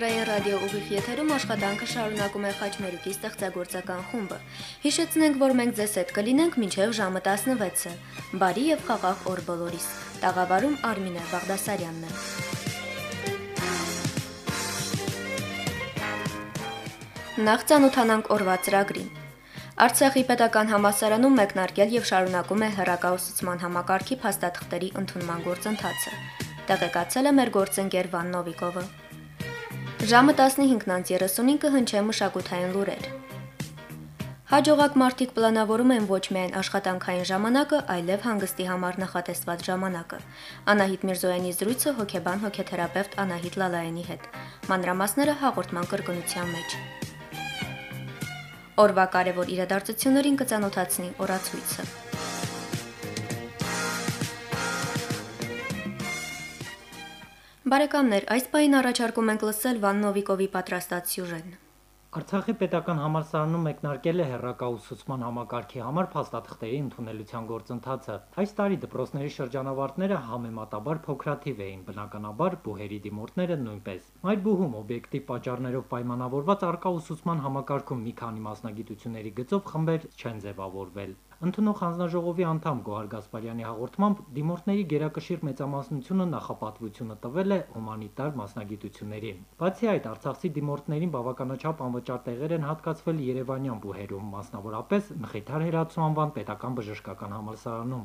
հանրային ռադիո ուղիղ եթերում աշխատանքը շարունակում է Խաչմերուկի ստեղծագործական խումբը։ Հիշեցնենք, որ մենք ձեզ հետ կլինենք մինչև ժամը 16-ը։ Բարի եւ խաղաղ օր բոլորիս։ Տաղավարում Արմինե Բաղդասարյանն է։ Նախ ծանոթանանք օրվա ծրագրին։ Արցախի պետական համալսարանում մեկնարկել եւ շարունակում է հերակաուսուցման համակարգի փաստաթղթերի ընդունման գործընթացը։ Տեղեկացել է մեր գործընկեր Վան Նովիկովը։ Ժամը 15:35-ը հնչե մշակութային լուրեր։ Հաջողակ մարդիկ պլանավորում են ոչ միայն աշխատանքային ժամանակը, այլև հանգստի համար նախատեսված ժամանակը։ Անահիտ Միրզոյանի զրույցը հոգեբան հոգեթերապևտ Անահիտ Լալայանի հետ։ Մանրամասները հաղորդման կրկնության մեջ։ Օրվա կարևոր իրադարձություններին կցանոթացնի օրացույցը։ Բարեկամներ, այս պահին առաջարկում ենք լսել Վան Նովիկովի պատրաստած սյուժեն։ Արցախի պետական համալսարանում մեկնարկել է հերրակաուսուցման համակարգի համար փաստաթղթերի ընդունելության գործընթացը։ Այս տարի դպրոցների շրջանավարտները համեմատաբար փոքրաթիվ էին, բնականաբար բուհերի դիմորդները նույնպես։ Մայրբուհում օբյեկտիվ պատճառներով պայմանավորված արկա ուսուցման համակարգում մի քանի մասնագիտությունների գծով խմբեր չեն ձևավորվել։ Ընդունող հանձնաժողովի անդամ Գոհար Գասպարյանի հաղորդմամբ դիմորդների գերակշիռ մեծամասնությունը նախապատվությունը տվել է հումանիտար մասնագիտություններին։ Բացի այդ, Արցախցի դիմորդներին բավականաչափ անվճար տեղեր են հատկացվել Երևանյան բուհերում, մասնավորապես Նխիթար Հերացու անվան պետական բժշկական համալսարանում։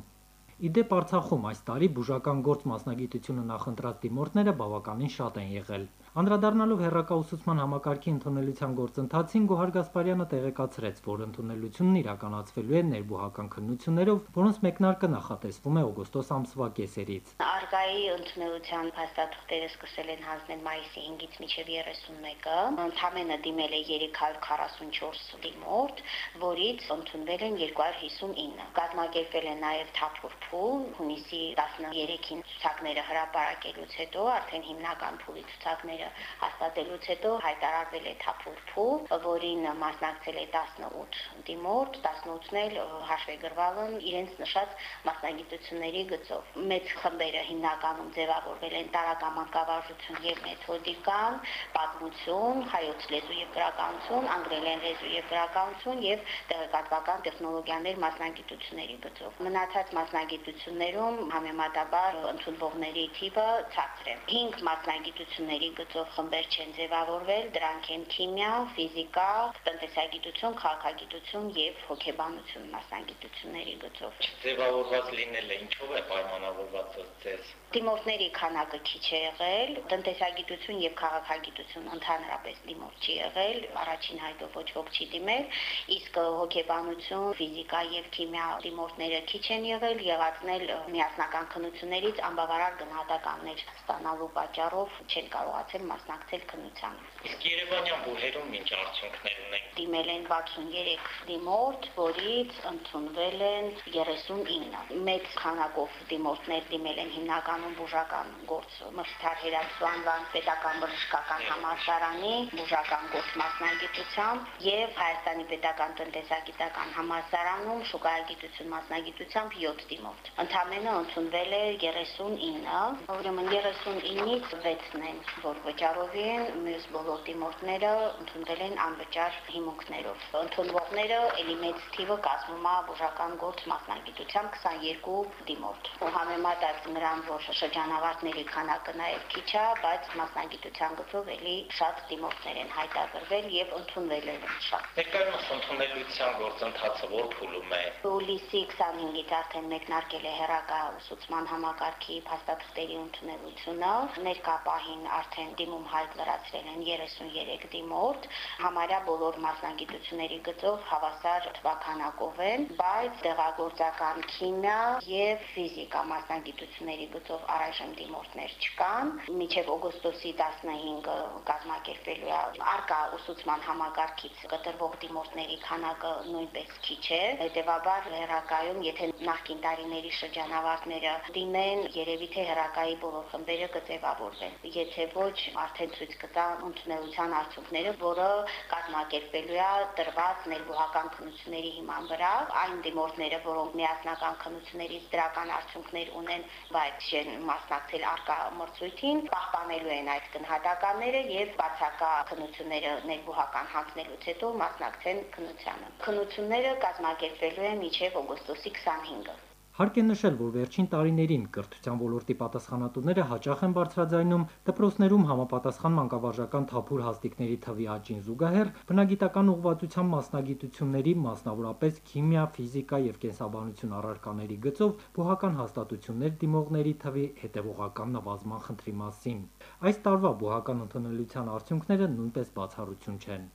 Իդեպ Արցախում այս տարի բուժական գործ մասնագիտությունը նախընտրած դիմորդները բավականին շատ են եղել։ Անդրադառնալով հերրակաուսուցման համակարգի ընդունելության գործընթացին Գոհար Գասպարյանը տեղեկացրեց, որ ընդունելությունն իրականացվելու է ներբուհական քննություններով, որոնց մեկնարկը նախատեսվում է օգոստոս ամսվա կեսերից։ Արգայի ընդունելության փաստաթղթերը սկսել են հանձնել մայիսի 5-ից մինչև 31-ը։ Ընդամենը դիմել է 344 դիմորդ, որից ընդունվել են 259։ Կազմակերպել են նաև թափուր փուլ հունիսի 13-ին ցուցակները հրապարակելուց հետո արդեն հիմնական փուլի ցուցակները հաստատելուց հետո հայտարարվել է թափուր փուլ, որին մասնակցել է 18 դիմորդ, 18-ն էլ հաշվի գրվել են իրենց նշած մասնագիտությունների գծով։ Մեծ խմբերը հիմնականում ձևավորվել են տարակամակավարժություն եւ մեթոդիկան, պատմություն, հայոց լեզու եւ գրականություն, անգլերեն լեզու եւ գրականություն եւ տեղեկատվական տեխնոլոգիաներ մասնագիտությունների գծով։ Մնացած մասնագիտություններում համեմատաբար ընդունվողների թիվը ցածր է։ 5 մասնագիտությունների գծով գծով խմբեր չեն ձևավորվել, դրանք են քիմիա, ֆիզիկա, տնտեսագիտություն, քաղաքագիտություն եւ հոգեբանություն մասնագիտությունների գծով։ Ձևավորված լինելը ինչով է պայմանավորված ձեզ։ Դիմորդների քանակը քիչ է եղել, տնտեսագիտություն եւ քաղաքագիտություն ընդհանրապես դիմորդ չի եղել, առաջին հայտով ոչ ոք չի դիմել, իսկ հոգեբանություն, ֆիզիկա եւ քիմիա դիմորդները քիչ են եղել, եղածնել միասնական քննություններից անբավարար գնահատականներ ստանալու պատճառով չեն կարողացել մասնակցել քննությանը։ Իսկ Երևանյան բուհերում ինչ արդյունքներ ունեն։ Դիմել են 63 դիմորդ, որից ընդունվել են 39։ Մեծ քանակով դիմորդներ դիմել են հիմնականում բուժական գործ Մխիթար Հերացու անվան պետական բժշկական համալսարանի բուժական գործ մասնագիտությամբ եւ Հայաստանի պետական տնտեսագիտական համալսարանում շուկայագիտություն մասնագիտությամբ 7 դիմորդ։ Ընդամենը ընդունվել է 39, ուրեմն 39-ից 6-ն են, որ վճարով են, մյուս բոլոր դիմորդները ընդունվել են անվճար հիմունքներով։ Ընդունվողները ելի մեծ թիվը կազմում է բուժական գործ մասնագիտությամբ 22 դիմորդ։ Ու համեմատած նրան, որ շրջանավարտների քանակը նաև քիչ է, բայց մասնագիտության գծով ելի շատ դիմորդներ են հայտարարվել եւ ընդունվել են շատ։ Ներկայումս ընդունելության գործընթացը որ փուլում է։ Հուլիսի 25-ից արդեն մեկնարկել է հերակա ուսուցման համակարգի փաստաթղթերի ընդունելությունը։ Ներկա պահին արդեն դիմում հայտ լրացրել են 33 դիմորդ, համարյա բոլոր մասնագիտությունների գծով հավասար թվականակով են, բայց տեղագործական քիմիա եւ ֆիզիկա մասնագիտությունների գծով առայժմ դիմորդներ չկան։ Մինչեւ օգոստոսի 15-ը կազմակերպելու է արկա ուսուցման համակարգից կտրվող դիմորդների քանակը նույնպես քիչ է։ Հետևաբար հերակայում, եթե նախկին տարիների շրջանավարտները դիմեն, երևի թե հերակայի բոլոր խմբերը կձևավորվեն։ Եթե ոչ արդեն ցույց կտա ընդունելության արդյունքները, որը կազմակերպելու է տրված ներբուհական քննությունների հիման վրա, այն դիմորդները, որոնք միասնական քննություններից դրական արդյունքներ ունեն, բայց չեն մասնակցել արկա մրցույթին, պահպանելու են այդ գնահատականները եւ բացակա քննությունները ներբուհական հանձնելուց հետո մասնակցեն քննությանը։ Քննությունները կազմակերպվելու են մինչև օգոստոսի 25-ը։ Հարկ է նշել, որ վերջին տարիներին կրթության ոլորտի պատասխանատուները հաճախ են բարձրաձայնում դպրոցներում համապատասխան մանկավարժական թափուր հաստիկների թվի աճին զուգահեռ բնագիտական ուղղվածության մասնագիտությունների, մասնավորապես քիմիա, ֆիզիկա եւ կենսաբանություն առարկաների գծով բուհական հաստատություններ դիմողների թվի հետևողական նվազման խնդրի մասին։ Այս տարվա բուհական ընդունելության արդյունքները նույնպես բացառություն չեն։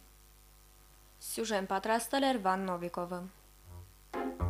Սյուժեն պատրաստել էր Վան Նովիկովը։ Oh ma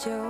죠.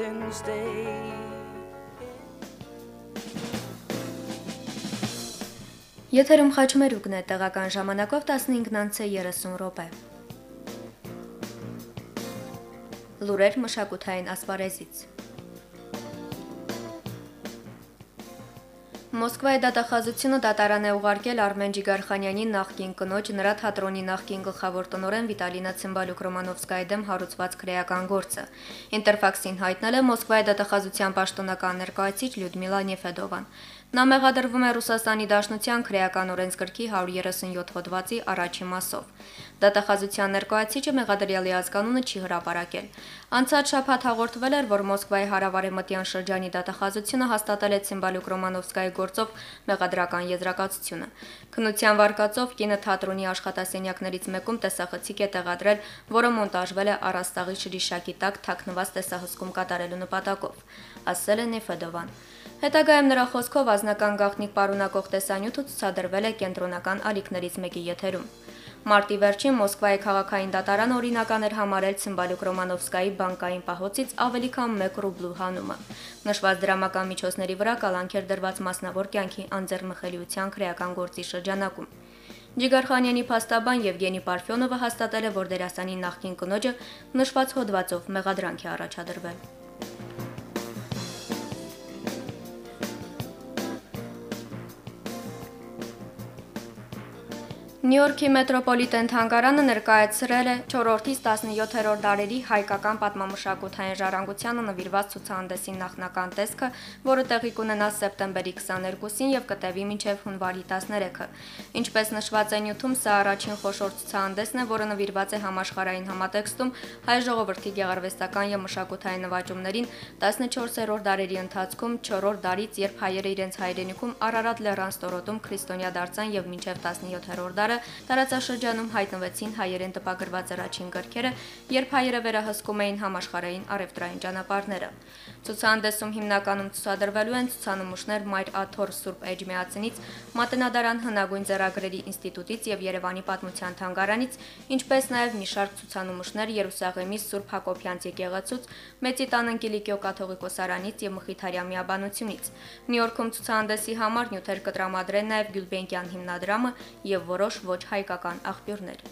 Hurts instead. Եթերում խաչմերուկն է տեղական ժամանակով 15:30 րոպե։ Լուրեր մշակութային ասպարեզից։ Մոսկվայի դատախազությունը դատարան է ուղարկել Արմեն Ջիգարխանյանի նախկին կնոջ նրա թատրոնի նախկին գլխավոր տնօրեն Վիտալինա Ցիմբալյուկ Ռոմանովսկայի դեմ հարուցված քրեական գործը։ Ինտերֆաքսին հայտնել է Մոսկվայի դատախազության պաշտոնական ներկայացիչ Լյուդմիլա Նեֆեդովան։ Նա մեղադրվում է Ռուսաստանի Դաշնության քրեական օրենսգրքի 137 հոդվածի առաջի մասով։ Դատախազության ներկայացիչը մեղադրյալի ազգանունը չի հրապարակել։ Անցած շաբաթ հաղորդվել էր, որ Մոսկվայի հարավարեմտյան շրջանի դատախազությունը հաստատել է Ցիմբալյուկ Ռոմանովսկայի գործով մեղադրական եզրակացությունը։ Քնության վարկածով կինը թատրոնի աշխատասենյակներից մեկում տեսախցիկ է տեղադրել, որը մոնտաժվել է առաստաղի շրիշակի տակ թաքնված տեսահսկում կատարելու նպատակով, ասել է Նեֆեդովան։ Հետագայում նրա խոսքով ազնական գաղտնիք պարունակող տեսանյութը ցուցադրվել է կենտրոնական ալիքներից մեկի եթերում։ Մարտի վերջին Մոսկվայի քաղաքային դատարան օրինական էր համարել Ցիմբալյուկ Ռոմանովսկայի բանկային պահոցից ավելի քան 1 ռուբլու հանումը։ Նշված դրամական միջոցների վրա կալանք էր դրված մասնավոր կյանքի անձեռնմխելիության քրեական գործի շրջանակում։ Ջիգարխանյանի փաստաբան Եվգենի Պարֆյոնովը հաստատել է, որ դերասանի նախկին կնոջը նշված հոդվածով մեղադրանք է առաջադրվել։ Նյու-Յորքի մետրոպոլիտեն թանգարանը ներկայացրել է 4-ից 17-րդ դարերի հայկական պատմամշակութային ժառանգությանը նվիրված ցուցահանդեսի նախնական տեսքը, որը տեղի կունենա սեպտեմբերի 22-ին եւ կտևի մինչեւ հունվարի 13-ը։ Ինչպես նշված է նյութում, սա առաջին խոշոր ցուցահանդեսն է, որը նվիրված է համաշխարհային համատեքստում հայ ժողովրդի գեղարվեստական եւ մշակութային նվաճումներին 14-րդ դարերի ընթացքում 4-րդ դարից, երբ հայերը իրենց հայրենիքում Արարատ լեռան ստորոտում քրիստոնյա դարձան եւ մինչեւ 17-րդ դարը տարածաշրջանում հայտնվեցին հայերեն տպագրված առաջին գրքերը, երբ հայերը վերահսկում էին համաշխարհային արևտրային ճանապարհները։ Ցուցահանդեսում հիմնականում ցուցադրվելու են ցուցանմուշներ Մայր Աթոր Սուրբ Էջմիածնից, Մատնադարան հնագույն ձեռագրերի ինստիտուտից եւ Երևանի պատմության թանգարանից, ինչպես նաեւ մի շարք ցուցանմուշներ Երուսաղեմի Սուրբ Հակոբյանց եկեղեցուց, Մեծի տան Անգելիկիո կաթողիկոսարանից եւ Մխիթարյա միաբանությունից։ Նյու-Յորքում ցուցահանդեսի համար նյութեր կտրամադրեն նաեւ Գյուլբենկյան հիմնադրամը եւ որոշ ոչ հայկական աղբյուրներ։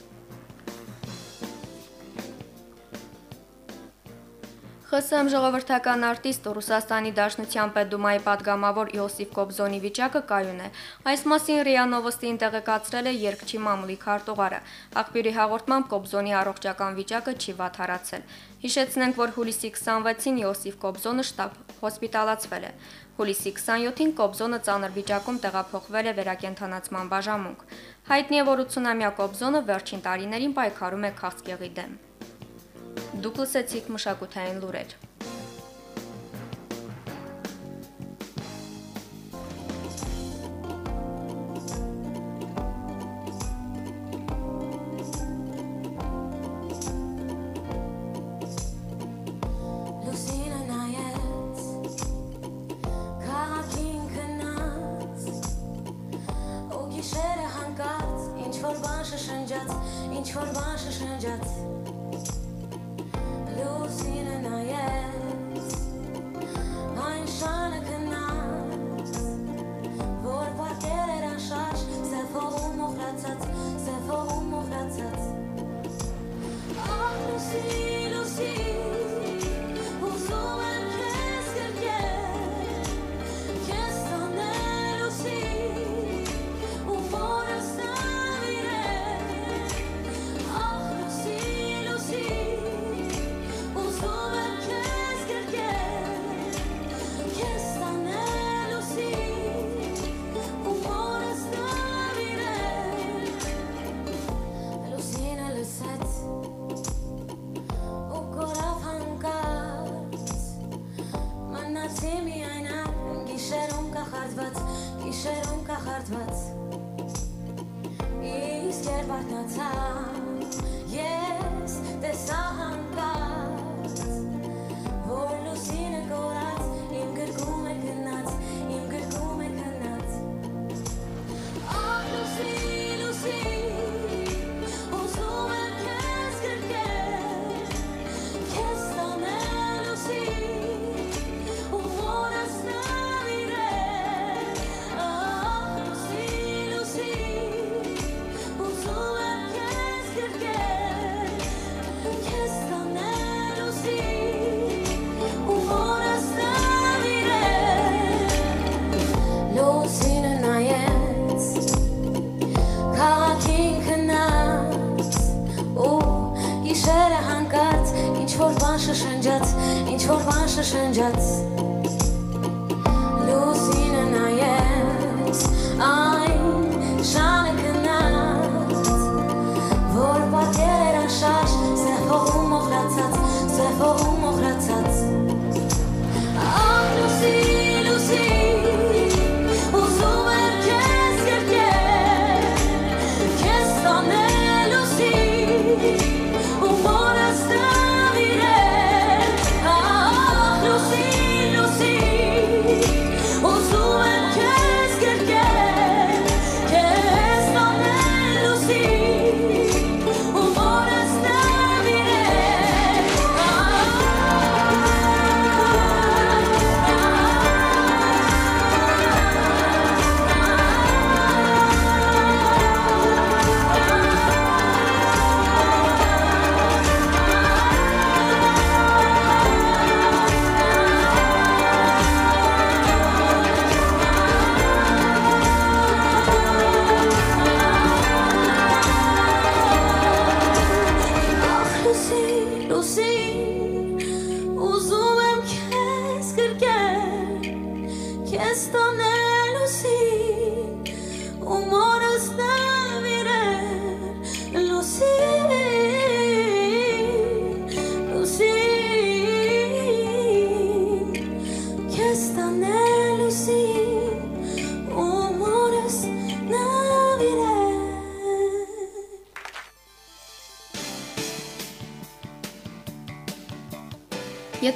ԽՍՀՄ ժողովրդական արտիստ Ռուսաստանի Դաշնության Պետդումայի падգամավոր Իոսիֆ Կոբզոնի վիճակը կայուն է։ Այս մասին ՌԻԱ Նովոստին տեղեկացրել է երկչի մամուլի քարտուղարը։ Աղբյուրի հաղորդմամբ Կոբզոնի առողջական վիճակը չի վատթարացել։ Հիշեցնենք, որ հուլիսի 26-ին Իոսիֆ Կոբզոնը շտապ հոսպիտալացվել է։ Հուլիսի 27-ին Կոբզոնը ծանր վիճակում տեղափոխվել է վերակենդանացման բաժանմունք։ Հայտնի է, որ 80-ամյա Կոբզոնը վերջին տարիներին պայքարում է քաղցկեղի դեմ։ Դուք լսեցիք մշակութային լուրեր։ շշնջաց Լուսինը նայեց այն շանը քնած որ պատկեր էր անշարժ սև հողում մոխրացած սև que esto no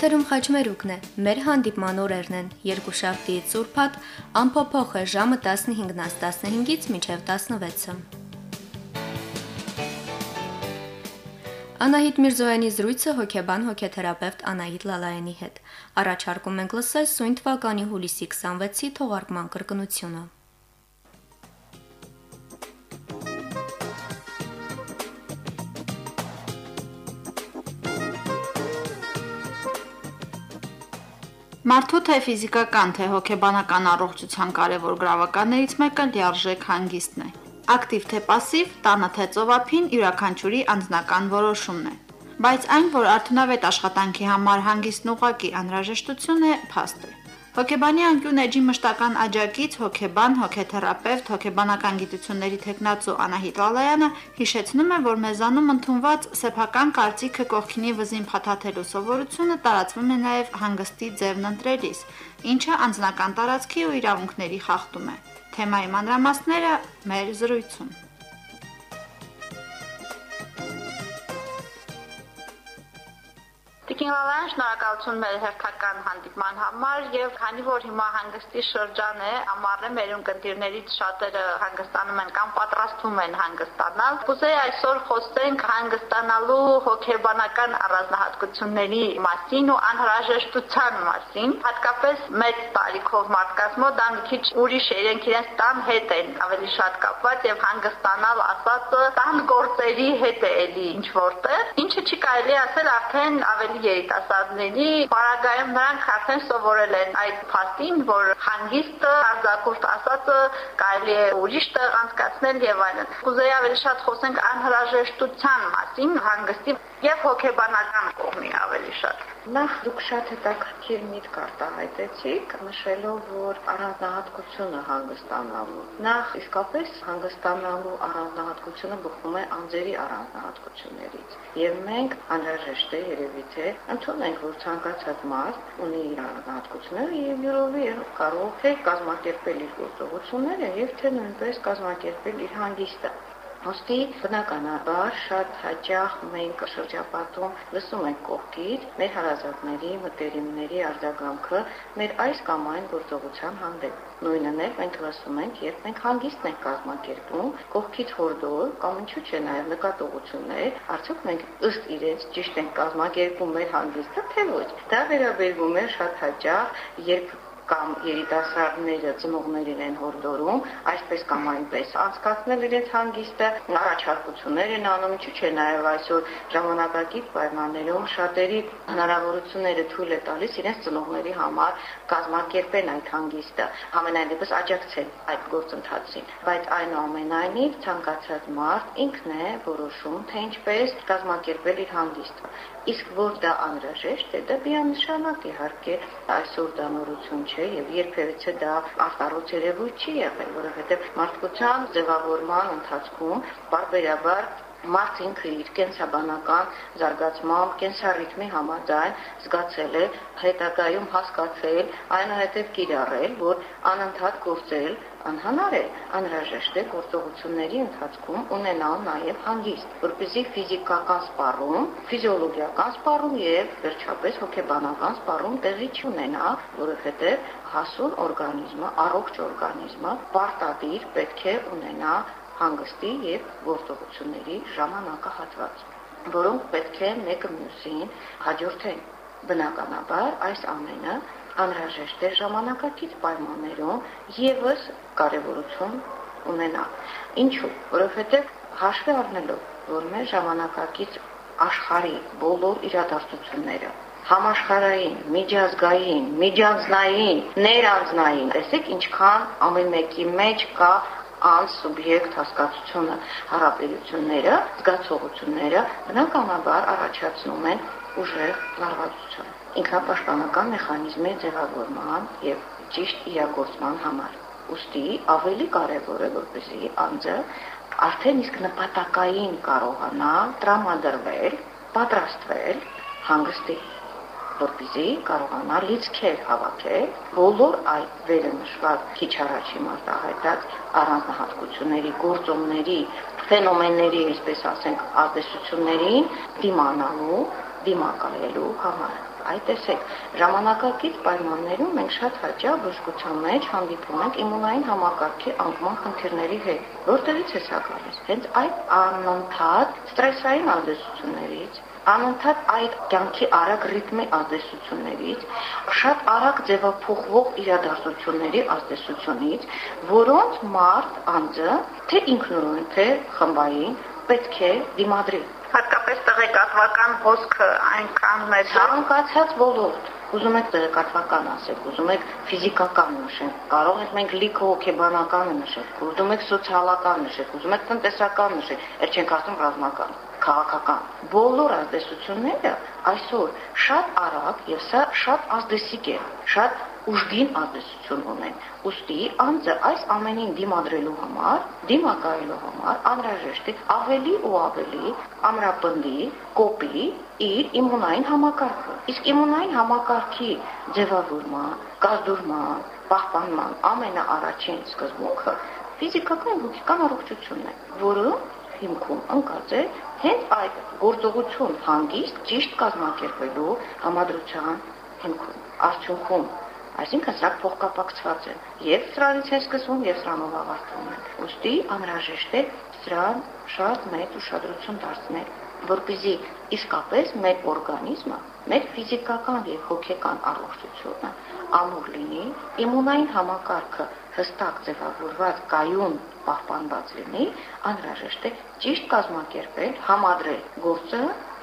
Եթերում խաչմերուկն է։ Մեր հանդիպման օրերն են երկուշաբթիից սուրբաթ, ամփոփող է ժամը 15-ից 15-ից մինչև 16-ը։ Անահիտ Միրզոյանի զրույցը հոգեբան հոգեթերապևտ Անահիտ Լալայանի հետ։ Առաջարկում ենք լսել սույն թվականի հուլիսի 26-ի թողարկման կրկնությունը։ Մարդու թե ֆիզիկական, թե հոգեբանական առողջության կարևոր գրավականներից մեկը լիարժեք հանգիստն է։ Ակտիվ թե пассив, տանը թե ծովափին յուրաքանչյուրի անձնական որոշումն է։ Բայց այն, որ արդյունավետ աշխատանքի համար հանգիստն ուղակի անհրաժեշտություն է, փաստ է։ Հոգեբանի անկյուն էջի մշտական աջակից հոգեբան, հոգեթերապևտ, հոգեբանական գիտությունների թեկնածու Անահիտ Լալայանը հիշեցնում է, որ մեզանում ընդունված սեփական կարծիքը կողքինի վզին փաթաթելու սովորությունը տարածվում է նաև հանգստի ձևն ընտրելիս, ինչը անձնական տարածքի ու իրավունքների խախտում է։ Թեմայի մանրամասները մեր զրույցում։ Տիկին Լալայան, շնորհակալություն մեր հերթական հանդիպման համար եւ քանի որ հիմա հանգստի շրջան է, ամառը մեր ընկերներից շատերը հանգստանում են կամ պատրաստվում են հանգստանալ։ Կուզեի այսօր խոսենք հանգստանալու հոգեբանական առանձնահատկությունների մասին ու անհրաժեշտության մասին։ Հատկապես մեծ տարիքով մարդկանց մոտ դա մի քիչ ուրիշ է, իրենք իրենց տան հետ են ավելի շատ կապված եւ հանգստանալ ասածը տան գործերի հետ է էլի ինչ որտեղ։ Ինչը չի կարելի ասել արդեն ավելի երիտասարդների պարագայում նրանք արդեն սովորել են այդ փաստին, որ հանգիստը, արձակուրդ ասածը կարելի է ուրիշ տեղ անցկացնել եւ այլն։ Կուզեի ավելի շատ խոսենք անհրաժեշտության մասին, հանգստի եւ հոգեբանական կողմի ավելի շատ։ Նախ դուք շատ հետաքրքիր միտք արտահայտեցիք, նշելով, որ առանձնահատկությունը հանգստանալու։ Նախ իսկապես հանգստանալու առանձնահատկությունը բխում է անձերի առանձնահատկություններից։ Եվ մենք անհրաժեշտ է երևի թե ընդունենք, որ ցանկացած մարդ ունի իր առանձնահատկությունները եւ յուրովի կարող թե կազմակերպել իր գործողությունները եւ թե նույնպես կազմակերպել իր հանգիստը։ Ոստի բնականաբար շատ հաճախ մենք շրջապատում լսում ենք կողքից մեր հարազատների, մտերիմների արձագանքը մեր այս կամ այն գործողության հանդեպ։ Նույնն է մենք լսում ենք, երբ մենք հանգիստն ենք կազմակերպում, կողքից հորդոր կամ ինչու՞ չէ նաև նկատողություններ, արդյոք մենք ըստ իրենց ճիշտ ենք կազմակերպում մեր հանգիստը, թե ոչ։ Դա վերաբերվում է շատ հաճախ, երբ կամ երիտասարդները ծնողներ իրեն հորդորում, այսպես կամ այնպես անցկացնել իրենց հանգիստը, առաջարկություններ են անում, ինչու՞ չէ նաև այսօր ժամանակակից պայմաններում շատերի հնարավորությունները թույլ է տալիս իրենց ծնողների համար կազմակերպեն այդ հանգիստը, ամենայն դեպս աջակցեն այդ գործընթացին, բայց այնուամենայնիվ ցանկացած մարդ ինքն է որոշում, թե ինչպես կազմակերպել իր հանգիստը։ Իսկ որ դա անհրաժեշտ է, դա միանշանակ իհարկե այսօր դա նորություն չէ եւ երբևիցե դա արտարոց երևույթ չի եղել, որովհետեւ մարդկության ձևավորման ընթացքում բարբերաբար մարդ ինքը իր կենսաբանական զարգացմամբ, կենսառիթմի համաձայն զգացել է, հետագայում հասկացել, այնուհետև կիրառել, որ անընդհատ գործել անհնար է, անհրաժեշտ է գործողությունների ընթացքում ունենալ նաև հանգիստ, որպեսզի ֆիզիկական սպառում, ֆիզիոլոգիական սպառում եւ վերջապես հոգեբանական սպառում տեղի չունենա, որովհետեւ հասուն օրգանիզմը, առողջ օրգանիզմը պարտադիր պետք է ունենա հանգստի եւ գործողությունների ժամանակահատված, որոնք պետք է մեկը մյուսին հաջորդեն։ Բնականաբար այս ամենը անհրաժեշտ է ժամանակակից պայմաններում եւս կարևորություն ունենա։ Ինչու՞, որովհետեւ հաշվի առնելով, որ մեր ժամանակակից աշխարհի բոլոր իրադարձությունները համաշխարային, միջազգային, միջանձնային, ներանձնային, տեսեք ինչքան ամեն մեկի մեջ կա անսուբյեկտ հասկացությունը, հարաբերությունները, զգացողությունները բնականաբար առաջացնում են ուժեղ լարվածություն ինքնապաշտպանական մեխանիզմի ձևավորման եւ ճիշտ իրագործման համար։ Ոստի ավելի կարևոր է որպեսզի անձը արդեն իսկ նպատակային կարողանա տրամադրվել, պատրաստվել հանգստի որպեսզի կարողանա լիցքեր հավաքել բոլոր այդ վերը նշված քիչ առաջի մարտահայտած առանձնահատկությունների, գործոնների, ֆենոմենների, այսպես ասենք, ազդեցություններին դիմանալու, դիմակայելու համար։ Այդ տեսեք, ժամանակակից պայմաններում մենք շատ հաճախ բժշկության մեջ հանդիպում ենք իմունային համակարգի անկման խնդիրների հետ։ Որտեղից է սա գալիս։ Հենց այդ անընդհատ ստրեսային ազդեցություններից, անընդհատ այդ կյանքի արագ ռիթմի ազդեցություններից, շատ արագ ձևափոխվող իրադարձությունների ազդեցությունից, որոնց մարդ անձը թե ինքնուրույն, թե խմբային պետք է դիմադրի։ Հատկապես տեղեկատվական հոսքը այնքան մեծ է, Ցանկացած ոլորտ ուզում եք տեղեկատվական ասեք, ուզում եք ֆիզիկական նշեք, կարող եք մենք լիքը հոգեբանականը նշենք, ուզում եք սոցիալական նշեք, ուզում եք տնտեսական նշեք, այդ չենք ասում ռազմական քաղաքական բոլոր ազդեցությունները այսօր շատ արագ եւ սա շատ ազդեցիկ է շատ ուժգին ազդեցություն ունեն։ Ոստի անձը այս ամենին դիմադրելու համար, դիմակայելու համար անհրաժեշտ է ավելի ու ավելի ամրապնդի, կոպի իր իմունային համակարգը։ Իսկ իմունային համակարգի ձևավորման, կազդուրման, պահպանման ամենաառաջին սկզբունքը ֆիզիկական ու հոգեկան առողջությունն է, որը հիմքում ընկած է հենց այդ գործողություն հանգիստ ճիշտ կազմակերպելու համադրության հիմքում, արդյունքում Այսինքն սրանք փոխկապակցված են եւ սրանից է սկսվում եւ սրանով ավարտվում են։ Ոստի անհրաժեշտ է սրան շատ մեծ ուշադրություն դարձնել, որպեսզի իսկապես մեր օրգանիզմը, մեր ֆիզիկական եւ հոգեկան առողջությունը ամուր լինի, իմունային համակարգը հստակ ձևավորված կայուն պահպանված լինի, անհրաժեշտ է ճիշտ կազմակերպել, համադրել գործը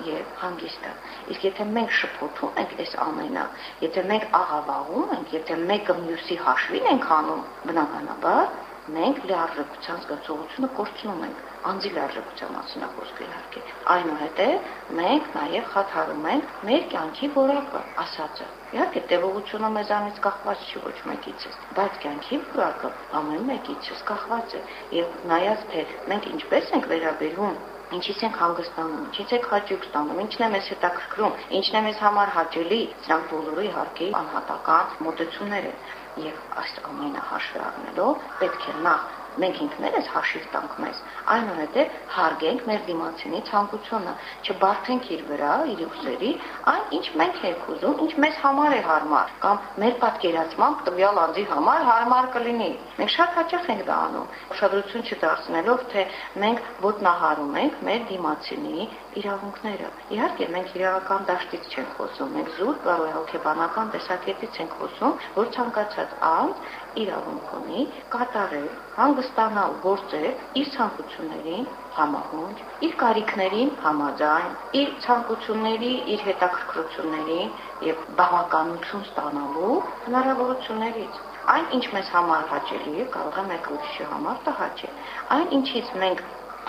եւ հանգիստը։ Իսկ եթե մենք շփոթում ենք այս ամենը, եթե մենք աղավաղում ենք, եթե մեկը մյուսի հաշվին ենք անում, բնականաբար մենք լիարժեքության զգացողությունը կորցնում ենք անձի լարժեքության մասին խոսքը իհարկե այնուհետև մենք նաև խաթարում ենք մեր կյանքի որակը ասածը իհարկե տևողությունը մեզանից կախված չի ոչ մեկիցս բայց կյանքի որակը ամեն մեկիցս կախված է եւ նայած թե մենք ինչպես ենք վերաբերվում ինչից ենք հանգստանում, ինչից ենք հաճույք ստանում, ինչն է մեզ հետաքրքրում, ինչն է մեզ համար հաճելի, սրանք բոլորը իհարկե անհատական մոտեցումներ են եւ այս ամենը հաշվի առնելով պետք է նախ մենք ինքներս հաշիվ տանք մեզ, այնուհետև հարգենք մեր դիմացինի ցանկությունը, չբարթենք իր վրա, իր ուսերի, այն ինչ մենք ենք ուզում, ինչ մեզ համար է հարմար, կամ մեր պատկերացմամբ տվյալ անձի համար հարմար կլինի։ Մենք շատ հաճախ ենք դա անում, ուշադրություն չդարձնելով, թե մենք ոտնահարում ենք մեր դիմացինի իրավունքները։ Իհարկե, մենք իրավական դաշտից չենք խոսում, մենք զուտ հոգեբանական տեսակետից ենք խոսում, որ ցանկացած անձ իրավունք ունի կատարել, հանգստանալ գործեր իր ցանկություններին համահունչ, իր կարիքներին համաձայն, իր ցանկությունների, իր հետաքրքրություններին եւ բավականություն ստանալու հնարավորություններից այն ինչ մեզ համար հաճելի է, կարող է մեկ ուրիշի համար տհաճ է։ Այն ինչից մենք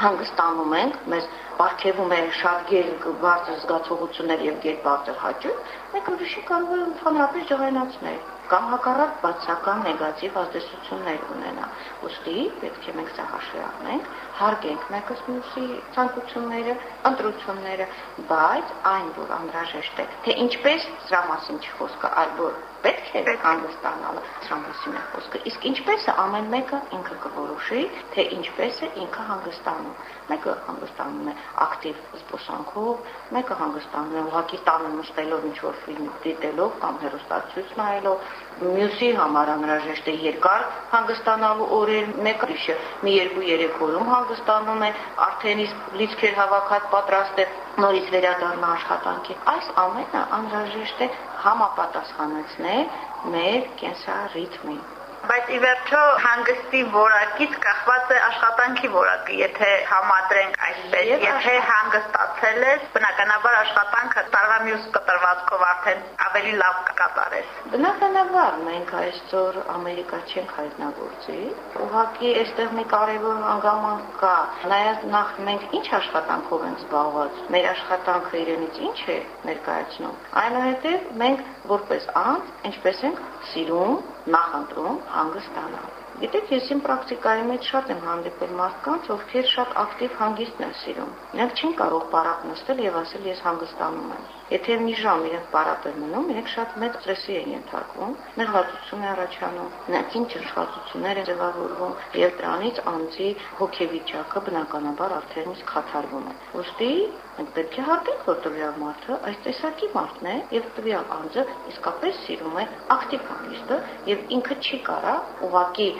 հանգստանում ենք, մեզ ապարգևում է շատ գեր բարձր զգացողություններ եւ գեր բարձր հաճույք, մեկ ուրիշի կարող է ընդհանրապես ջղայնացնել կամ հակառակ բացական նեգատիվ ազդեցություններ ունենա։ Ոստի պետք է մենք սա հաշվի առնենք, հարգենք մեկս մյուսի ցանկությունները, ընտրությունները, բայց այն, որ անհրաժեշտ է, թե ինչպես սրա մասին չի խոսքը, այլ որ պետք է հանգստանալը է խոսքը։ Իսկ ինչպես է ամեն մեկը ինքը կորոշի, թե ինչպես է ինքը հանգստանում։ Մեկը հանգստանում է ակտիվ զբոսանքով, մեկը հանգստանում է ուղղակի տանը նստելով ինչ-որ ֆիլմ դիտելով կամ հեռուստացույց նայելով, մյուսի համար անհրաժեշտ է երկար հանգստանալու օրեր, մեկը իշը մի 2-3 օրում հանգստանում է, արդեն իսկ լիցքեր հավաքած պատրաստ է նորից վերադառնա աշխատանքի։ Այս ամենը անհրաժեշտ է համապատասխանեցնել մեր կենսառիթմին բայց ի վերջո հանգստի որակից կախված է աշխատանքի որակը եթե համադրենք այսպես եթե հանգստացել ես բնականաբար աշխատանքը տարվա մյուս կտրվածքով արդեն ավելի լավ կկատարես բնականաբար մենք այսօր ամերիկա չենք հայտնագործի ուղղակի այստեղ մի կարևոր հանգամանք կա նայած նախ մենք ինչ աշխատանքով ենք զբաղված մեր աշխատանքը իրենից ինչ է ներկայացնում այնուհետև մենք որպես անձ ինչպես ենք սիրում նախընտրում հանգստանալ։ Գիտեք, ես իմ պրակտիկայի մեջ շատ եմ հանդիպել մարդկանց, ովքեր շատ ակտիվ հանգիստն են սիրում։ Նրանք չեն կարող պարապ նստել եւ ասել ես հանգստանում եմ։ Եթե մի ժամ իրենք պարապ են մնում, իրենք շատ մեծ ստրեսի են ենթարկվում, նեղվածություն է առաջանում, նրանքին ճնշվածություններ են ձևավորվում եւ դրանից անձի հոգեվիճակը բնականաբար արդեն իսկ խաթարվում է։ Ոստի մենք պետք է հարգենք, որ տվյալ մարդը այս տեսակի մարդն է եւ տվյալ անձը իսկապես սիրում է ակտիվ հանգիստը եւ ինքը չի կարա ուղակի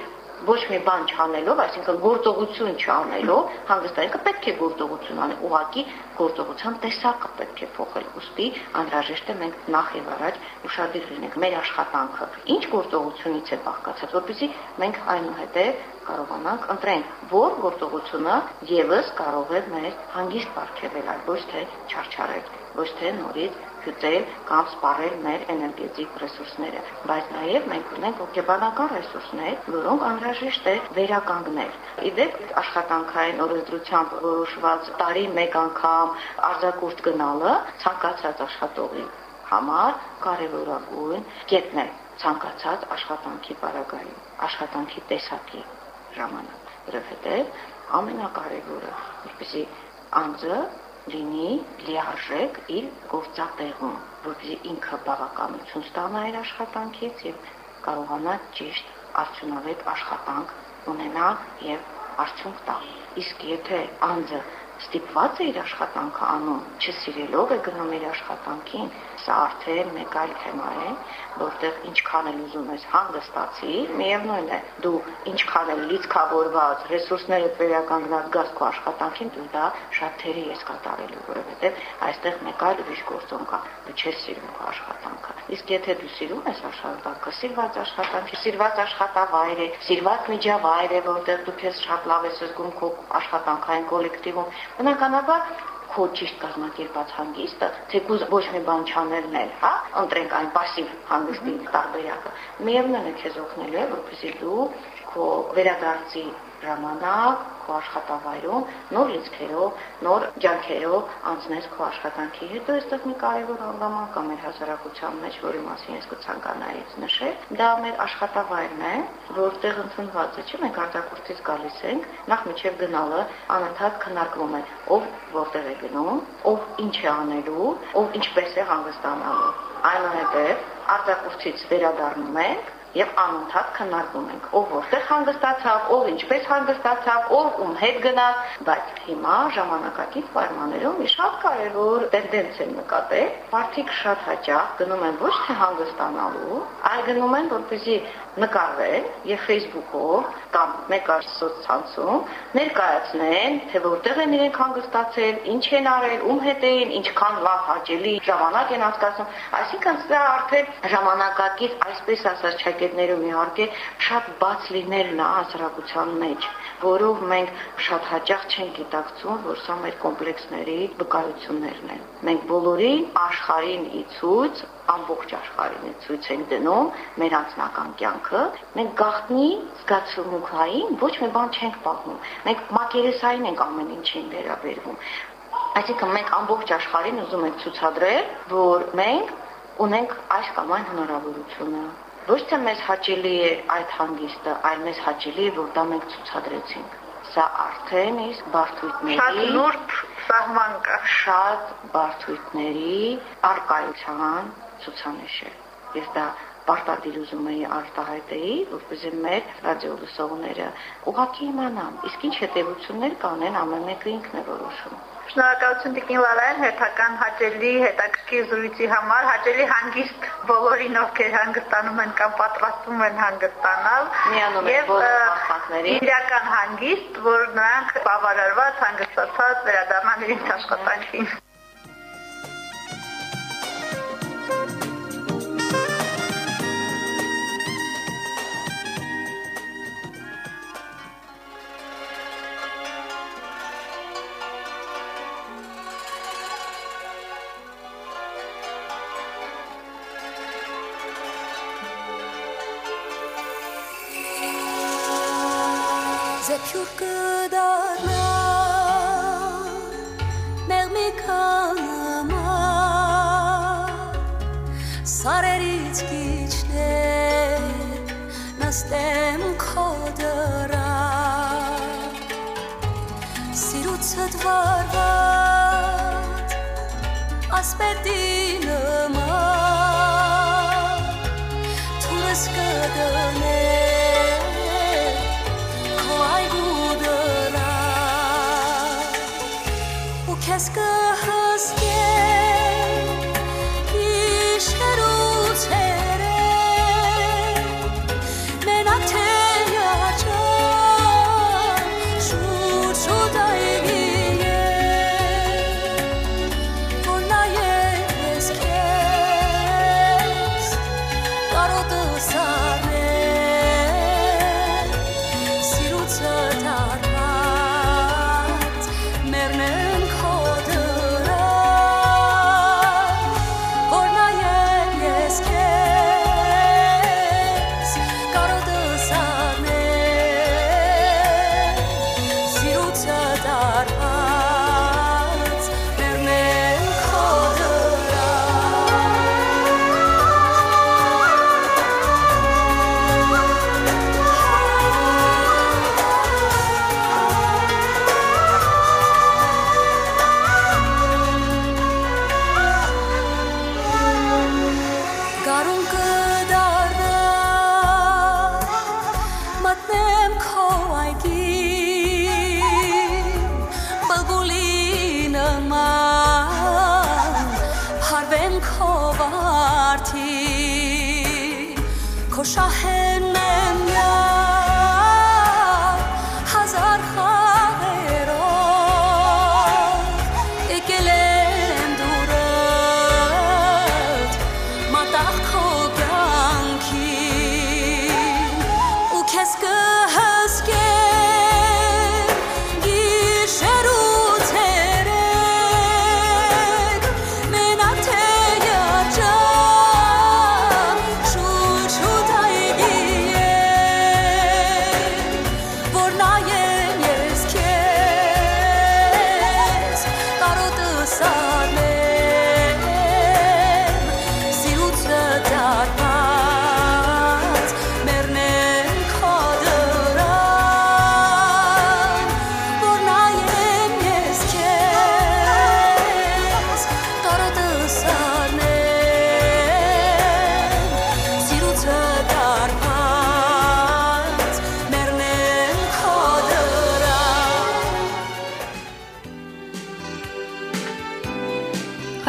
ոչ մի բան չանելով, այսինքն գործողություն չանելով, հանգստայինքը պետք է գործողություն անել, ուղակի գործողության տեսակը պետք է փոխել։ Ոստի անհրաժեշտ է մենք նախ եւ առաջ ուշադիր լինենք մեր աշխատանքը։ Ինչ գործողությունից է բաղկացած, որպեսզի մենք այնուհետև կարողանանք ընտրենք, որ գործողությունը եւս կարող է մեր հանգիստ ապարգևել, այլ ոչ թե չարչարել, ոչ թե նորից գտել կամ սպառել մեր էներգետիկ ռեսուրսները, բայց նաև մենք ունենք հոգեբանական ռեսուրսներ, որոնք անհրաժեշտ է վերականգնել։ Իդեպ աշխատանքային օրենսդրությամբ որոշված տարի մեկ անգամ արձակուրդ գնալը ցանկացած աշխատողի համար կարևորագույն կետն է ցանկացած աշխատանքի բարագայում, աշխատանքի տեսակի ժամանակ, որովհետև ամենակարևորը, որպեսզի անձը լինի լիարժեք իր գործատեղում, որպեսզի ինքը բավականություն ստանա իր աշխատանքից եւ կարողանա ճիշտ արդյունավետ աշխատանք ունենա եւ արդյունք տա։ Իսկ եթե անձը ստիպված է իր աշխատանքը անում, չսիրելով է գնում իր աշխատանքին, սա արդեն մեկ այլ թեմա է, որտեղ ինչքան էլ ուզում ես հանգստացի, միևնույն է, դու ինչքան էլ լիցքավորված, ռեսուրսները վերականգնած գաս քո աշխատանքին, դու դա շատ թերի ես կատարելու, որովհետև այստեղ մեկ այլ ուրիշ գործոն կա, դու չես սիրում քո աշխատանքը։ Իսկ եթե դու սիրում ես աշխատանքը, սիրված աշխատանքի, սիրված աշխատավայր է, սիրված միջավայր է, որտեղ դու քեզ շատ լավ ես զգում քո աշխատանքային կոլեկտիվում, Բնականաբար քո ճիշտ կազմակերպած հանգիստը, թեկուզ ոչ մի բան չանելն էլ, հա, ընտրենք այն пассив հանգստի տարբերակը։ Միևնույնն է քեզ օգնելու է, որպեսզի դու քո վերադարձի ժամանակ քո աշխատավայրում նոր լիցքերով, նոր ջանքերով անցնես քո աշխատանքի հետո այստեղ մի կարևոր հանգամանք կա մեր հասարակության մեջ, որի մասին ես կցանկանայի նշել։ Դա մեր աշխատավայրն է, որտեղ ընդունված է, չէ՞, մենք արտակուրտից գալիս ենք, նախ միջև գնալը անընդհատ քննարկվում է, ով որտեղ է գնում, ով ինչ է անելու, ով ինչպես է հանգստանալու։ Այնուհետև արտակուրտից վերադառնում ենք եւ անընդհատ քննարկում ենք ով որտեղ հանգստացավ, ով ինչպես հանգստացավ, ով ում հետ գնաց, բայց հիմա ժամանակակից պայմաններում մի շատ կարևոր տենդենց է նկատել։ Մարդիկ շատ հաճախ գնում են ոչ թե հանգստանալու, այլ գնում են որպեսզի նկարվել եւ Facebook-ով կամ մեկ սոցցանցում ներկայացնեն, թե որտեղ են իրենք հանգստացել, ինչ են արել, ում հետ էին, ինչքան լավ հաճելի ժամանակ են անցկացնում։ Այսինքն սա արդեն ժամանակակից, այսպես ասած, ճակետներում իհարկե շատ բաց լինելն է հասարակության մեջ, որով մենք շատ հաճախ չենք գիտակցում, որ սա մեր կոմպլեքսների վկայություններն են։ Մենք բոլորին աշխարհին ի ցույց ամբողջ աշխարհին ցույց ենք դնում մեր անձնական կյանքը, մենք գաղտնի զգացմունքային ոչ մի բան չենք պահում։ Մենք մակերեսային ենք ամեն ինչին վերաբերվում։ Այսինքն մենք ամբողջ աշխարհին ուզում ենք ցուցադրել, որ մենք ունենք այս կամ այն հնարավորությունը։ Ոչ թե մեզ հաճելի է այդ հանգիստը, այլ մեզ հաճելի է, որ դա մենք ցուցադրեցինք։ Սա արդեն իսկ Շատ բարդույթների նուրբ սահման կա։ շատ բարդույթների արկայության ցուցանիշ է։ Ես դա պարտադիր ուզում էի արտահայտեի, որպեսզի մեր ռադիոլուսողները ուղղակի իմանան, իսկ ինչ հետևություններ կանեն ամեն մեկը ինքն է որոշում։ Շնորհակալություն Տիկին Լալայան հետական հաճելի հետաքրքիր զրույցի համար, հաճելի հանգիստ բոլորին, ովքեր հանգստանում են կամ պատրաստվում են հանգստանալ։ Միանում եք Եվ, բոլոր ը, մասնակներին։ Իրական հանգիստ, որ նրանք բավարարված հանգստացած վերադառնան իրենց աշխատանքին։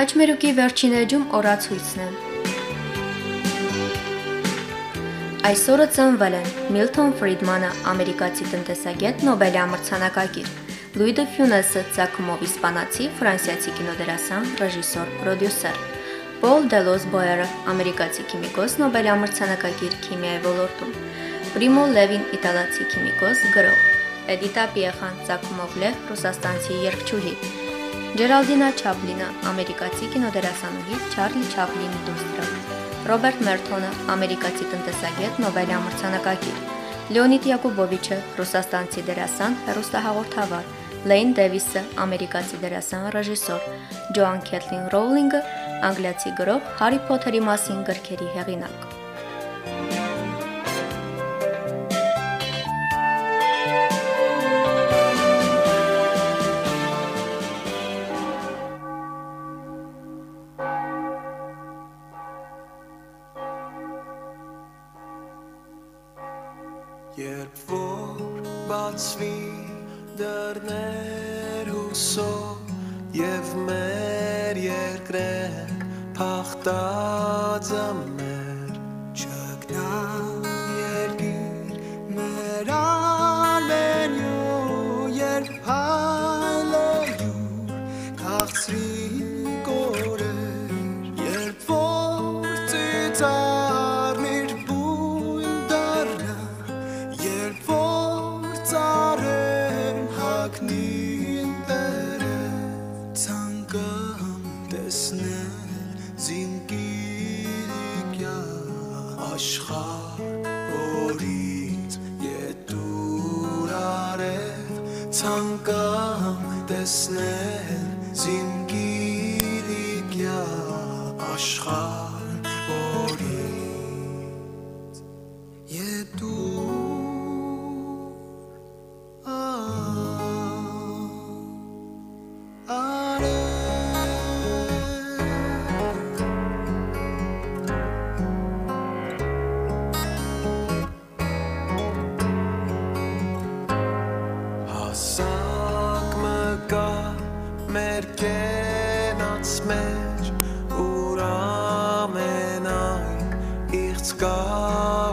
Խաչմերուկի վերջին էջում օրացույցն է։ Այսօրը ծնվել են Միլթոն Ֆրիդմանը, ամերիկացի տնտեսագետ, Նոբելի ամրցանակակիր, Լուի դե Ֆյունեսը, ցակումով իսպանացի, ֆրանսիացի կինոդերասան, ռեժիսոր, պրոդյուսեր, Պոլ Դելոս Բոյերը, ամերիկացի քիմիկոս, Նոբելի ամրցանակակիր քիմիայի ոլորտում, Պրիմո Լևին, իտալացի քիմիկոս, գրող, Էդիտա Պիեխան, ցակումով լեհ, ռուսաստանցի երգչուհի, Ջերալդինա Չապլինը, ամերիկացի կինոդերասանուհի Չարլի Չապլինի դուստր։ Ռոբերտ Մերթոնը, ամերիկացի տնտեսագետ, Նոբելի ամրցանակակիր։ Լեոնիդ Յակոբովիչը, ռուսաստանցի դերասան, հեռուստահաղորդավար։ Լեյն Դեվիսը, ամերիկացի դերասան, ռեժիսոր։ Ջոան Քեթլին Ռոուլինգը, անգլիացի գրող, Հարի Փոթերի մասին գրքերի հեղինակ։ եւ մեր երկրեն փախտած ամեր մեջ ուր ամենայն իղծ կավարտի